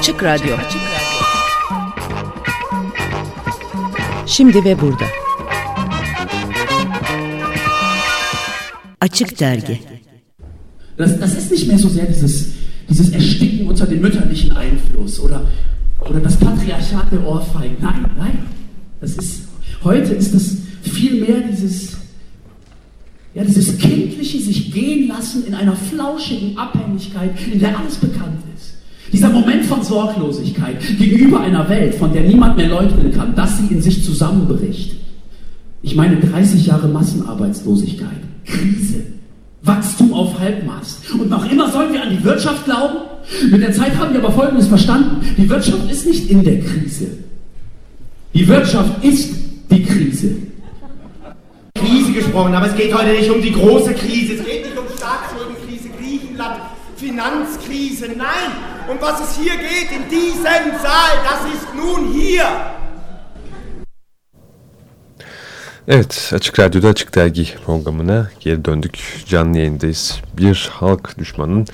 Açık Radyo. Şimdi ve burada. Açık Dergi. Das, das ist nicht mehr so sehr dieses, dieses Ersticken unter dem mütterlichen Einfluss oder, oder das Patriarchat der Ohrfeigen. Nein, nein. Das ist, heute ist es viel mehr dieses, ja, dieses kindliche sich gehen lassen in einer flauschigen Abhängigkeit, in der alles bekannt ist. Dieser Moment von Sorglosigkeit gegenüber einer Welt, von der niemand mehr leugnen kann, dass sie in sich zusammenbricht. Ich meine 30 Jahre Massenarbeitslosigkeit, Krise, Wachstum auf Halbmast. Und noch immer sollen wir an die Wirtschaft glauben? Mit der Zeit haben wir aber Folgendes verstanden. Die Wirtschaft ist nicht in der Krise. Die Wirtschaft ist die Krise. Krise gesprochen, aber es geht heute nicht um die große Krise. Es geht nicht um Staatsschuldenkrise, Griechenland, Finanzkrise. Nein, um was es hier geht in diesem Saal, das ist nun hier. Evet, Açık Radyo'da Açık Dergi programına geri döndük. Canlı yayındayız. Bir halk düşmanının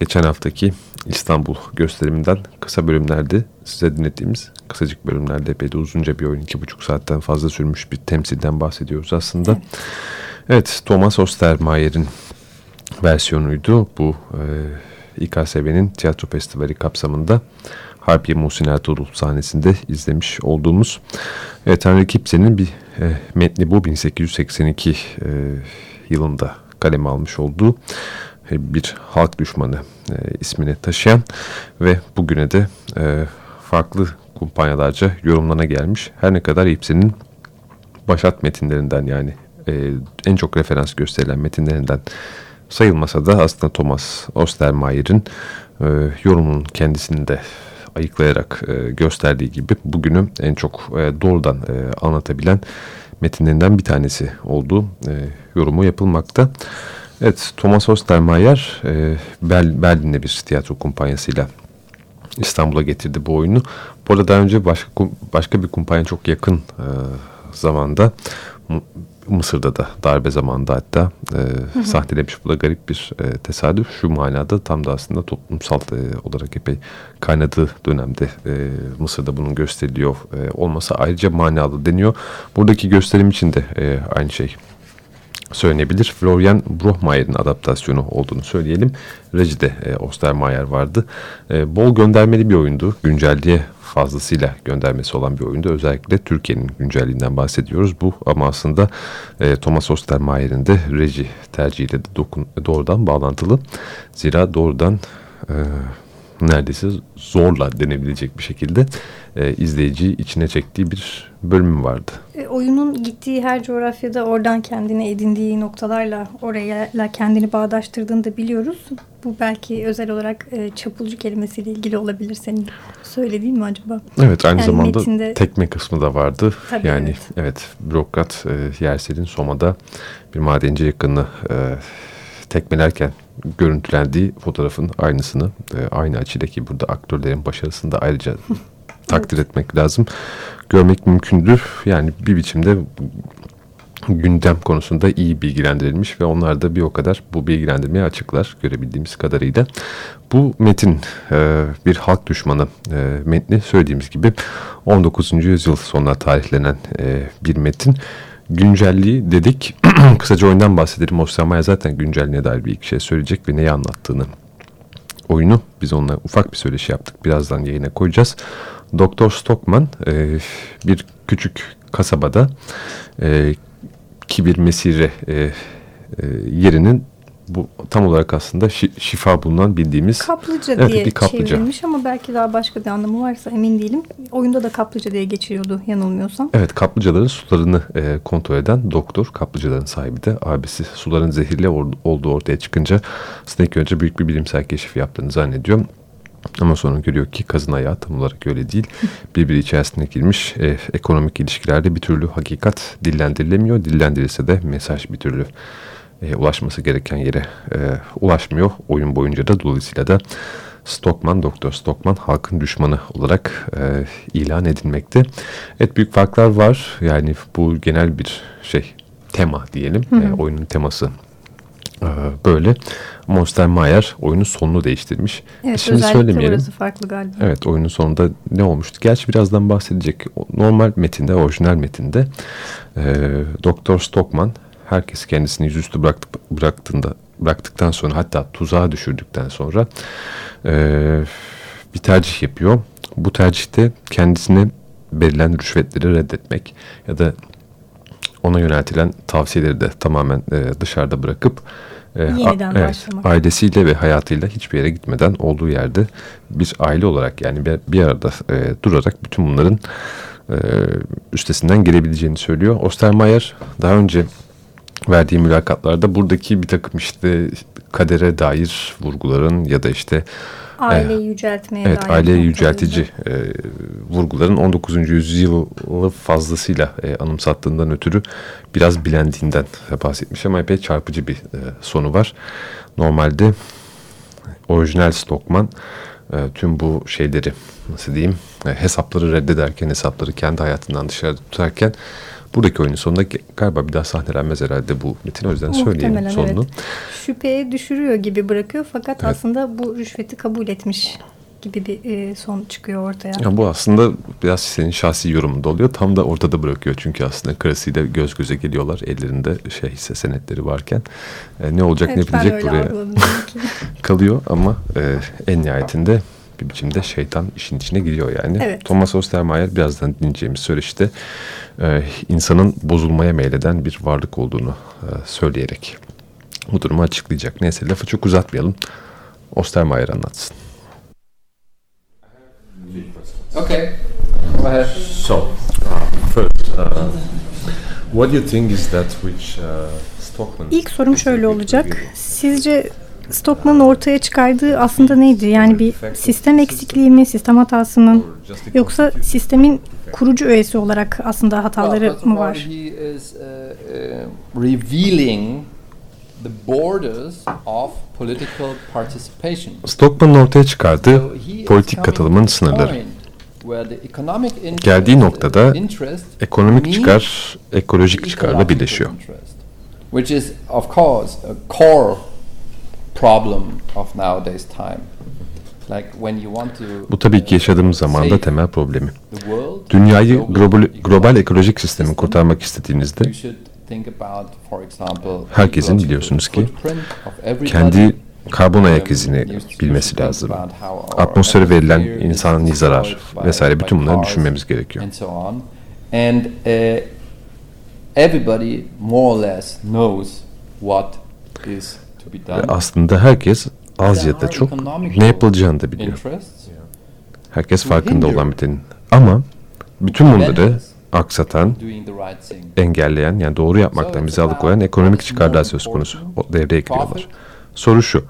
geçen haftaki İstanbul gösteriminden kısa bölümlerde size dinlettiğimiz kısacık bölümlerde epey de uzunca bir oyun. iki buçuk saatten fazla sürmüş bir temsilden bahsediyoruz aslında. Evet Thomas Ostermayer'in versiyonuydu. Bu e, İKSV'nin tiyatro festivali kapsamında Harbiye Muhsin Ertuğrul sahnesinde izlemiş olduğumuz evet, Henry Kips'in bir e, metni bu 1882 e, yılında kaleme almış olduğu e, bir halk düşmanı e, ismini taşıyan ve bugüne de e, farklı kumpanyalarca yorumlana gelmiş. Her ne kadar Ibsen'in başat metinlerinden yani e, en çok referans gösterilen metinlerinden sayılmasa da aslında Thomas Ostermayer'in e, yorumunun kendisini de ayıklayarak e, gösterdiği gibi bugünü en çok e, doğrudan e, anlatabilen metinlerinden bir tanesi olduğu e, yorumu yapılmakta. Evet, Thomas Ostermayer e, Berlin'de bir tiyatro kumpanyasıyla İstanbul'a getirdi bu oyunu. Bu arada daha önce başka, başka bir kumpanya çok yakın e, zamanda Mısır'da da darbe zamanında hatta e, hı hı. sahnelemiş. Bu da garip bir e, tesadüf. Şu manada tam da aslında toplumsal e, olarak epey kaynadığı dönemde e, Mısır'da bunun gösteriliyor e, olması ayrıca manalı deniyor. Buradaki gösterim için de e, aynı şey söylenebilir. Florian Brohmayer'in adaptasyonu olduğunu söyleyelim. Rejide e, Ostermayer vardı. E, bol göndermeli bir oyundu. Güncelliğe fazlasıyla göndermesi olan bir oyundu. Özellikle Türkiye'nin güncelliğinden bahsediyoruz. Bu ama aslında e, Thomas Ostermayer'in de reji tercihiyle de dokun, doğrudan bağlantılı. Zira doğrudan e, neredeyse zorla denebilecek bir şekilde e, izleyiciyi içine çektiği bir bölümü vardı. E, oyunun gittiği her coğrafyada oradan kendine edindiği noktalarla oraya kendini bağdaştırdığını da biliyoruz. Bu belki özel olarak e, çapulcu kelimesiyle ilgili olabilir senin söylediğin mi acaba? Evet aynı yani zamanda metinde... tekme kısmı da vardı. Tabii, yani evet, evet bürokrat e, Yersel'in Soma'da bir madenci yakını e, tekmelerken görüntülendiği fotoğrafın aynısını e, aynı açıdaki burada aktörlerin başarısını da ayrıca takdir etmek lazım. Görmek mümkündür. Yani bir biçimde gündem konusunda iyi bilgilendirilmiş ve onlar da bir o kadar bu bilgilendirmeye açıklar görebildiğimiz kadarıyla. Bu metin e, bir halk düşmanı e, metni söylediğimiz gibi 19. yüzyıl sonuna tarihlenen e, bir metin. Güncelliği dedik. Kısaca oyundan bahsedelim. Osama zaten güncelliğine dair bir iki şey söyleyecek ve neyi anlattığını. Oyunu biz onunla ufak bir söyleşi yaptık. Birazdan yayına koyacağız. Doktor Stockman e, bir küçük kasabada e, kibir mesire e, e, yerinin bu tam olarak aslında şi, şifa bulunan bildiğimiz kaplıca evet, diye bir kaplıca. çevrilmiş ama belki daha başka bir anlamı varsa emin değilim. Oyunda da kaplıca diye geçiyordu yanılmıyorsam. Evet kaplıcaların sularını e, kontrol eden doktor kaplıcaların sahibi de abisi suların zehirli olduğu ortaya çıkınca Snake önce büyük bir bilimsel keşif yaptığını zannediyor. Ama sonra görüyor ki kazın ayağı tam olarak öyle değil. Birbiri içerisine girmiş e, ekonomik ilişkilerde bir türlü hakikat dillendirilemiyor. Dillendirilse de mesaj bir türlü e, ulaşması gereken yere e, ulaşmıyor. Oyun boyunca da dolayısıyla da Stockman, Doktor Stockman halkın düşmanı olarak e, ilan edilmekte. Evet büyük farklar var. Yani bu genel bir şey tema diyelim. Hı hı. E, oyunun teması Ee, böyle. Monster Mayer oyunun sonunu değiştirmiş. Evet Şimdi söylemeyelim. burası farklı galiba. Evet oyunun sonunda ne olmuştu? Gerçi birazdan bahsedecek. Normal metinde, orijinal metinde e, Doktor Stockman herkes kendisini yüzüstü bıraktı, bıraktığında bıraktıktan sonra hatta tuzağa düşürdükten sonra e, bir tercih yapıyor. Bu tercihte kendisine verilen rüşvetleri reddetmek ya da ona yöneltilen tavsiyeleri de tamamen e, dışarıda bırakıp e, Yeniden evet, ailesiyle ve hayatıyla hiçbir yere gitmeden olduğu yerde bir aile olarak yani bir, bir arada e, durarak bütün bunların e, üstesinden gelebileceğini söylüyor. Ostermeyer daha önce verdiği mülakatlarda buradaki bir takım işte kadere dair vurguların ya da işte Aileyi yüceltmeye Evet, dair aileyi yüceltici e, vurguların 19. yüzyılı fazlasıyla e, anımsattığından ötürü biraz bilendiğinden bahsetmiş ama epey çarpıcı bir e, sonu var. Normalde orijinal Stockman e, tüm bu şeyleri nasıl diyeyim e, hesapları reddederken hesapları kendi hayatından dışarı tutarken buradaki oyunun sonunda galiba bir daha sahnelenmez herhalde bu metin o yüzden söyleyelim sonunu. evet. Şüpheye düşürüyor gibi bırakıyor fakat aslında bu rüşveti kabul etmiş gibi bir e, son çıkıyor ortaya. Ya bu aslında biraz senin şahsi yorumunda oluyor. Tam da ortada bırakıyor. Çünkü aslında karısıyla göz göze geliyorlar. Ellerinde şey hisse senetleri varken. E, ne olacak Evet, ne öyle buraya kalıyor. Ama e, en nihayetinde bir biçimde şeytan işin içine giriyor yani. Evet. Thomas Ostermeyer birazdan dinleyeceğimiz söyleşte e, insanın bozulmaya meyleden bir varlık olduğunu e, söyleyerek bu durumu açıklayacak. Neyse lafı çok uzatmayalım. Ostermeyer anlatsın. Okay, go ahead. So, uh, first, uh, what do you think is that which uh, Stockman... İlk sorum şöyle olacak. Sizce Stockman'ın ortaya çıkardığı aslında neydi? Yani bir sistem eksikliği mi, sistem hatası mı? Yoksa sistemin kurucu öğesi olarak aslında hataları mı var? uh, uh, revealing the borders of political participation. Stockman'ın ortaya çıkardığı politik katılımın sınırları. Geldiği noktada uh, Ekonomik çıkar, ekolojik çıkarla birleşiyor. Which is of course a core problem of nowadays time. Like when you want to Bu tabii ki yaşadığımız zamanda temel problemi. Dünyayı global global, ekolojik sistemi kurtarmak istediğinizde Herkesin biliyorsunuz ki kendi karbon ayak Um, izini bilmesi lazım. Atmosfere verilen insani zarar vesaire bütün bunları düşünmemiz gerekiyor. And uh, everybody more or less knows what is Ve aslında herkes az ya da çok ne yapılacağını da biliyor. Herkes farkında olan bitenin. Ama bütün bunları aksatan, engelleyen yani doğru yapmaktan bizi alıkoyan ekonomik çıkarlar söz konusu. O devreye giriyorlar. Soru şu.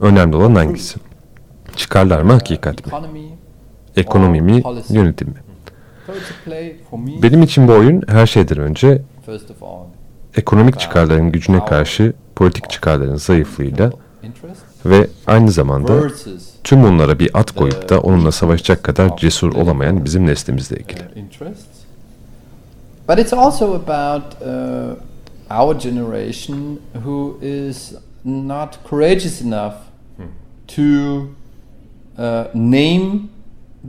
Önemli olan hangisi? Çıkarlar mı, hakikat mi? Ekonomi mi, yönetim mi? Benim için bu oyun her şeyden önce ekonomik çıkarların gücüne karşı politik çıkarların zayıflığıyla ve aynı zamanda tüm bunlara bir at koyup da onunla savaşacak kadar cesur olamayan bizim neslimizle ilgili. uh. But it's also about uh, our generation who is not courageous enough to uh, name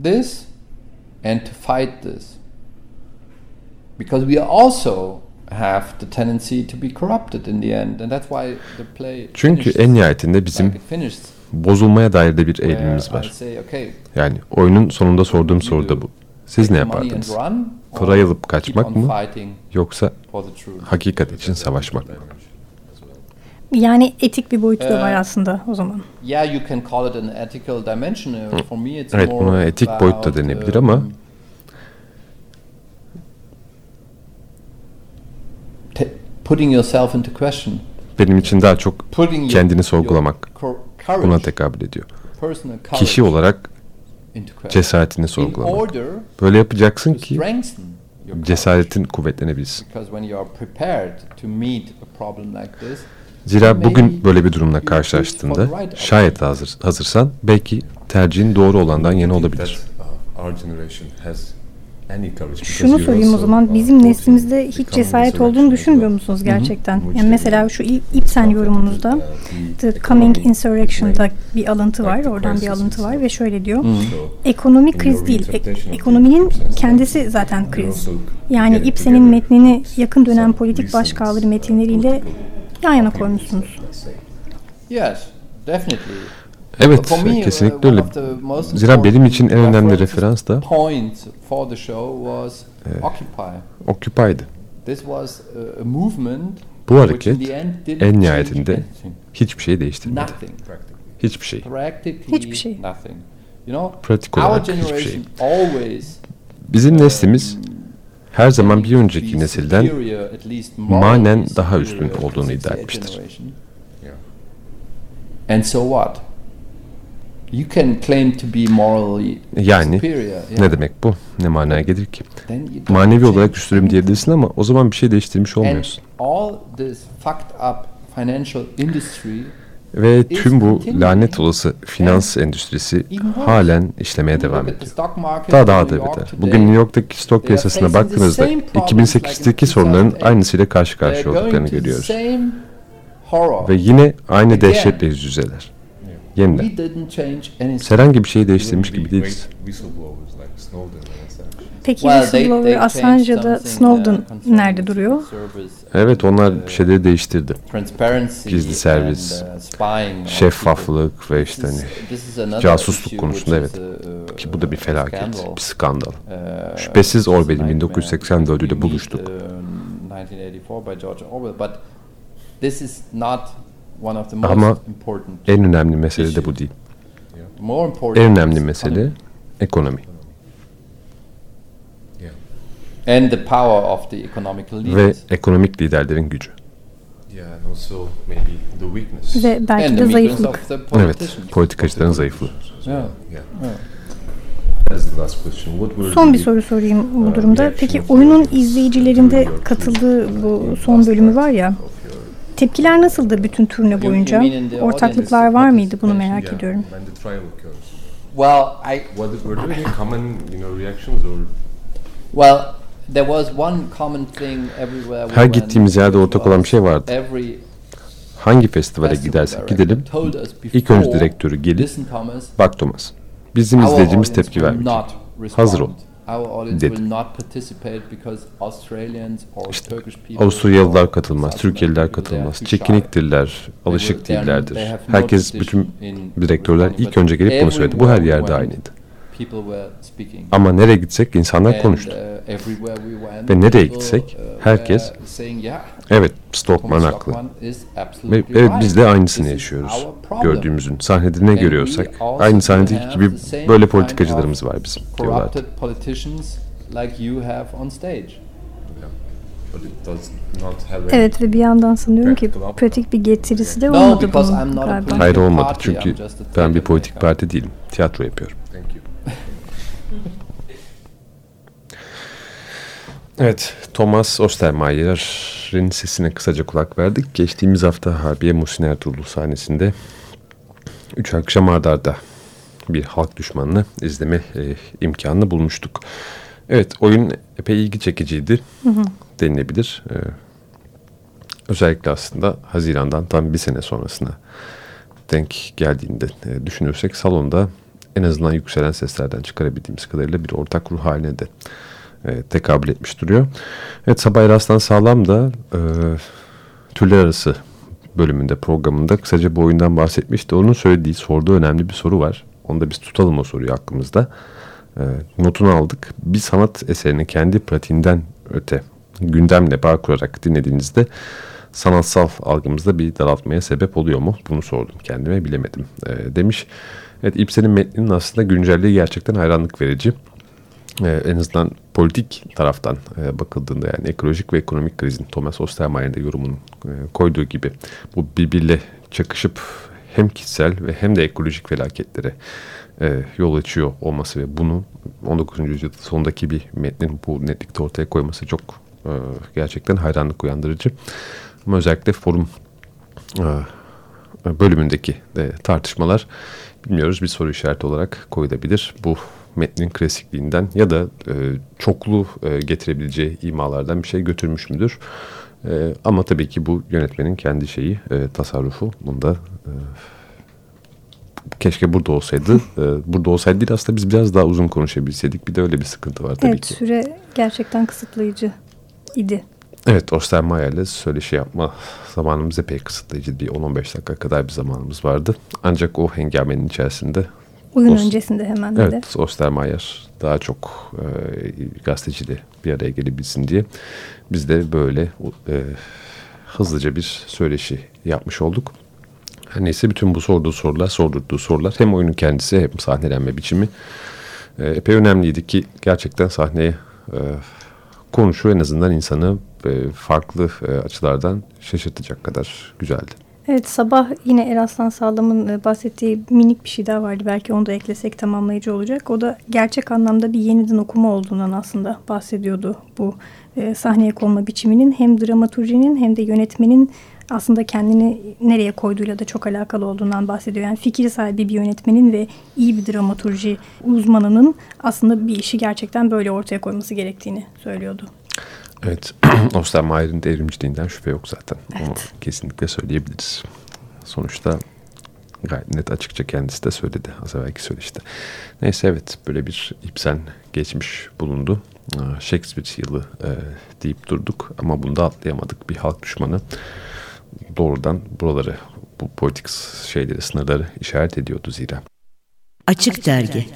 this and to fight this. Because we also have the tendency to be corrupted in the end, and that's why the play. Çünkü en nihayetinde bizim bozulmaya dair de bir eğilimimiz I var. say, okay, Yani oyunun sonunda sorduğum soru da bu. Siz ne yapardınız? Parayı alıp kaçmak mı yoksa hakikat için savaşmak mı? Yani etik bir boyutu da var Ee, aslında o zaman. Yeah, you can call it an ethical dimension. Uh, For me, it's Evet, more buna etik boyut da denebilir um, ama- putting yourself into question, Benim için daha çok kendini your sorgulamak buna tekabül ediyor. Kişi olarak cesaretini in sorgulamak. order Böyle yapacaksın ki cesaretin kuvvetlenebilsin. Because when you are prepared to meet a problem like this, Zira bugün böyle bir durumla karşılaştığında şayet hazır, hazırsan belki tercihin doğru olandan yana olabilir. Şunu sorayım o zaman bizim neslimizde hiç cesaret olduğunu düşünmüyor musunuz gerçekten? Yani mesela şu Ibsen yorumunuzda The Coming Insurrection'da bir alıntı var, oradan bir alıntı var ve şöyle diyor. Ekonomi kriz değil, ek- ekonominin kendisi zaten kriz. Yani İbsen'in metnini yakın dönem politik başkağları metinleriyle yan yana koymuşsunuz. Yes, definitely. Evet, uh, kesinlikle one öyle. Zira benim için en önemli referans da Occupy. Occupy'dı. Uh, Bu hareket en nihayetinde hiçbir şey değiştirmedi. Hiçbir şey. Hiçbir şey. nothing. You know, Pratik our olarak hiçbir generation şey. always Bizim neslimiz her zaman bir önceki nesilden manen daha üstün olduğunu iddia etmiştir. And so what? You can claim to be morally Yani superior. yeah. ne demek bu? Ne manaya gelir ki? Manevi olarak üstünüm diyebilirsin ama o zaman bir şey değiştirmiş olmuyorsun. all this fucked up financial industry Ve tüm bu lanet olası finans endüstrisi halen işlemeye devam ediyor. Daha daha da beter. Bugün New York'taki stok piyasasına baktığınızda 2008'deki sorunların aynısıyla karşı karşıya olduklarını görüyoruz. Ve yine aynı dehşetle yüz yüzeler. Yeniden. Herhangi bir şeyi değiştirmiş gibi değiliz. Peki Well, they- whistleblower Assange ya da Snowden uh, nerede duruyor? Evet onlar bir şeyleri değiştirdi. transparency Gizli servis, uh, Şeffaflık ve işte hani casusluk konusunda evet. uh, Ki bu da bir felaket, bir skandal. Uh, Şüphesiz Orwell'in nightmare. 1984'ü de We buluştuk. meet, uh, 1984 by George Orwell, but this is not one of the most Ama important. En önemli mesele de bu değil. More important En önemli mesele economy ekonomi and the power of the economical ve leaders. ekonomik liderlerin gücü. Ve belki and de the weakness zayıflık. Evet, politikacıların zayıflığı. Yeah. Son bir soru sorayım bu durumda. Peki oyunun izleyicilerinde katıldığı bu son bölümü var ya. Tepkiler nasıldı bütün turne boyunca? you Ortaklıklar var mıydı? Bunu merak ediyorum. Well, I well there was one common thing everywhere. we Her gittiğimiz yerde ortak olan bir şey vardı. Every Hangi festivale festival gidersek gidelim ilk önce direktörü gelip bak Thomas bizim izleyicimiz tepki vermeyecek. Hazır ol. Dedi. will not participate because Australians or Turkish people or Avusturyalılar katılmaz, are katılmaz, çekiniktirler, alışık değillerdir. Herkes, bütün direktörler ilk önce gelip bunu söyledi. Bu her yerde aynıydı. Ama nereye gitsek insanlar konuştu. uh, Ve nereye gitsek uh, herkes, Evet, Stockman haklı. Right. biz de aynısını yaşıyoruz. Gördüğümüzün sahnede ne görüyorsak aynı sahnedeki gibi böyle politikacılarımız var bizim diyorlardı. Evet ve bir yandan sanıyorum ki pratik bir getirisi de olmadı bunun galiba. Hayır olmadı çünkü ben bir politik parti değilim. Tiyatro yapıyorum. Evet, Thomas Ostermayer'in sesine kısaca kulak verdik. Geçtiğimiz hafta Harbiye Muhsin Ertuğrul sahnesinde üç akşam arda arda bir halk düşmanını izleme e, imkanını bulmuştuk. Evet, oyun epey ilgi çekiciydi denilebilir. E, özellikle aslında Haziran'dan tam bir sene sonrasına denk geldiğinde e, düşünürsek salonda en azından yükselen seslerden çıkarabildiğimiz kadarıyla bir ortak ruh haline de e, tekabül etmiş duruyor. Evet Sabah Rastan Sağlam da e, türler arası bölümünde programında kısaca bu oyundan bahsetmişti. Onun söylediği sorduğu önemli bir soru var. Onu da biz tutalım o soruyu aklımızda. E, notunu aldık. Bir sanat eserini kendi pratiğinden öte gündemle bağ kurarak dinlediğinizde sanatsal algımızda bir daraltmaya sebep oluyor mu? Bunu sordum kendime bilemedim e, demiş. Evet İbsen'in metninin aslında güncelliği gerçekten hayranlık verici. E, en azından politik taraftan e, bakıldığında yani ekolojik ve ekonomik krizin Thomas Ostermayer'in de yorumunun e, koyduğu gibi bu birbiriyle çakışıp hem kişisel ve hem de ekolojik felaketlere e, yol açıyor olması ve bunu 19. yüzyıl sonundaki bir metnin bu netlikte ortaya koyması çok gerçekten hayranlık uyandırıcı. Ama özellikle forum bölümündeki de tartışmalar bilmiyoruz bir soru işareti olarak koyulabilir. Bu metnin klasikliğinden ya da e, çoklu e, getirebileceği imalardan bir şey götürmüş müdür? E, ama tabii ki bu yönetmenin kendi şeyi, e, tasarrufu. Bunda e, keşke burada olsaydı. e, burada olsaydı değil aslında biz biraz daha uzun konuşabilseydik. Bir de öyle bir sıkıntı var tabii evet, ki. süre gerçekten kısıtlayıcı idi. Evet Ostermeyer ile söyleşi yapma zamanımız epey kısıtlayıcı. Bir 10-15 dakika kadar bir zamanımız vardı. Ancak o hengamenin içerisinde Oyun Os- öncesinde hemen de. Evet, Ostermeyer daha çok e, gazeteciyle bir araya gelebilsin diye biz de böyle e, hızlıca bir söyleşi yapmış olduk. Her neyse bütün bu sorduğu sorular, sordurduğu sorular hem oyunun kendisi hem sahnelenme biçimi e, epey önemliydi ki gerçekten sahneye e, konuşu en azından insanı e, farklı e, açılardan şaşırtacak kadar güzeldi. Evet sabah yine Eraslan Sağlam'ın e, bahsettiği minik bir şey daha vardı. Belki onu da eklesek tamamlayıcı olacak. O da gerçek anlamda bir yeniden okuma olduğundan aslında bahsediyordu. Bu e, sahneye konma biçiminin hem dramaturjinin hem de yönetmenin aslında kendini nereye koyduğuyla da çok alakalı olduğundan bahsediyor. Yani fikir sahibi bir yönetmenin ve iyi bir dramaturji uzmanının aslında bir işi gerçekten böyle ortaya koyması gerektiğini söylüyordu. Evet, Ostermeyer'in devrimciliğinden şüphe yok zaten. Onu Evet. kesinlikle söyleyebiliriz. Sonuçta gayet net açıkça kendisi de söyledi. Az evvelki söyleşte. Neyse evet böyle bir Ibsen geçmiş bulundu. Shakespeare yılı e, deyip durduk ama bunda atlayamadık. Bir halk düşmanı doğrudan buraları, bu politik şeyleri, sınırları işaret ediyordu zira. Açık Dergi